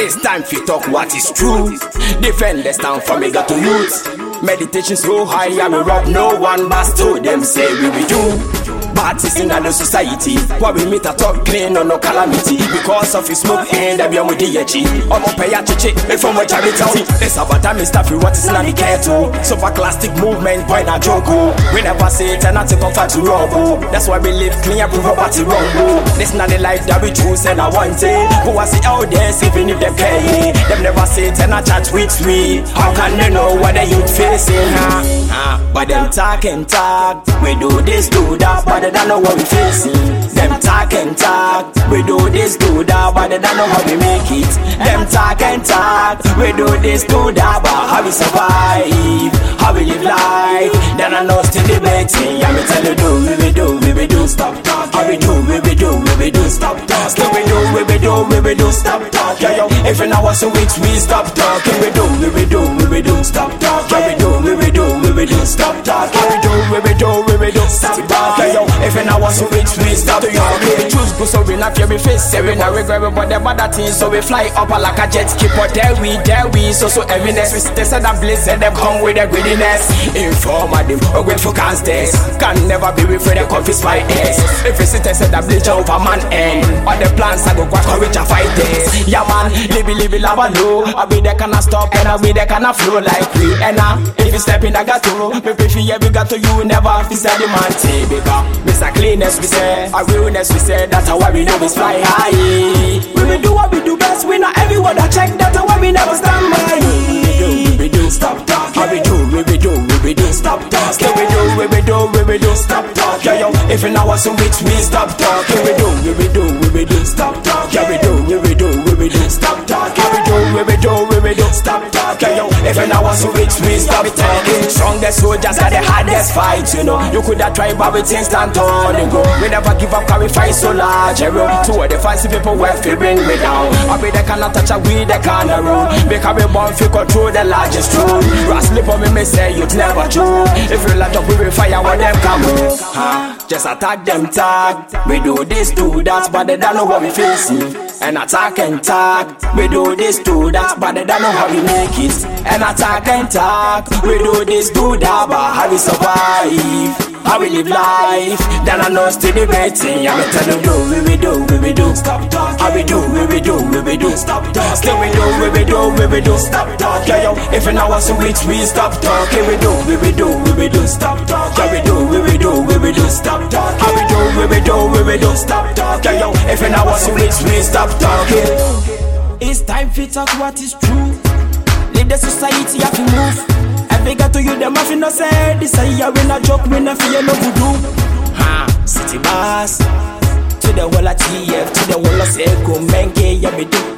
It's time for talk what is true. Defend the stand for me got to youth. Meditation so high, I will rob no one, but to them say we will do. Parties in the society, where we meet a talk clean on no calamity. Because of his smoke eh, and the beyond with the echi. I'm a pay a chichi, if I'm a charity. It's about time, Mr. Free, what is not the care to. So for classic movement, point a joke. Oh. We never say it and not to comfort to rob. Oh. That's why we live clean, prove property wrong. Oh. This not the life that we choose and I want it. Who I see out there, even if they pay. Eh. Them never say it and I chat with me. How can they know what they youth facing? Talk and talk. We do this, do that, but they don't know what we facing. Them talk and talk. We do this, do that, but they don't know how we make it. Them talk and talk. We do this, do that, but how we survive, how we live life. Then I know still debating. Yeah, me tell you do, we we do, we we do, stop talk. How we do, we we do, we we do, stop talk. Still we do, we we do, we we do, stop talk. Yeah, yo, if you know what's so which we stop talking. We do, we we do, we do, stop talk. Yeah, we do, we do, we do, stop talk. Yeah, we do, we we do, if you know what's so which we stop talking. We choose go so we not fear we face. Say we not regret we but them other things. So we fly up like a jet ski. But there we, there we, so so heaviness. We stay said and blaze and them come with their greediness. Inform of them, or wait for casters. Can never be with they confess my ass. If sit and said that bleach over man end. All the plans I go quack courage and fight this. Yeah man, live live lava low. I be there can I stop and I be there can I flow like we and now. If you step in I got to, me prefer yeah we got to you never feel say the man take because Mr. Cleanness we say, a realness we say that's how we know we fly high. We will do what we do best. We not everyone that check that's why we never stand by. We do, we do, stop talking. How we do, we we do, we we do, stop talking. We do, we we do, we we do, stop talking. Yo, if you know what's so which we stop talking. We do, we we do, we we do, stop talking. Yeah, we do, we we do, we we do, stop talking. We do, we we do, we we do, stop talking. Yo, if you know what's so which we stop talking. Strongest soldiers got the hardest fight, you know. You could have tried, but we things stand on and go. We never give up, we fight so large, you know. Two of the fancy people were fi bring me down. I be they cannot touch a we they can't rule. Because we born fi control the largest throne. Ras slip on me, me say you'd never true. If you light up, we will fire when them come? Just attack them tag. We do this, do that, but they don't know what we facing. And attack and tag. We do this, do that, but they don't know how we make it. And attack and tag. We do this, do that, but how we survive. How we live life, then I know still debating. Yeah, me tell you do, we we do, we we do, stop talk. How we do, we we do, we we do, stop talk. Still we do, we we do, we we do, stop talk. Yeah, yo, if you know what's which we stop talking, we do, we we do, we we do, stop talk. Yeah, we do, we we do, we we do, stop talk. How we do, we we do, we we do, stop talk. Yeah, yo, if you know what's which we stop talking. It's time for talk what is true. Leave the society have to move. Every get to you, them have no say. This a year we not joke, we not fear no voodoo. Ha, city boss. The wall of TF, to the wall of Seiko, we do.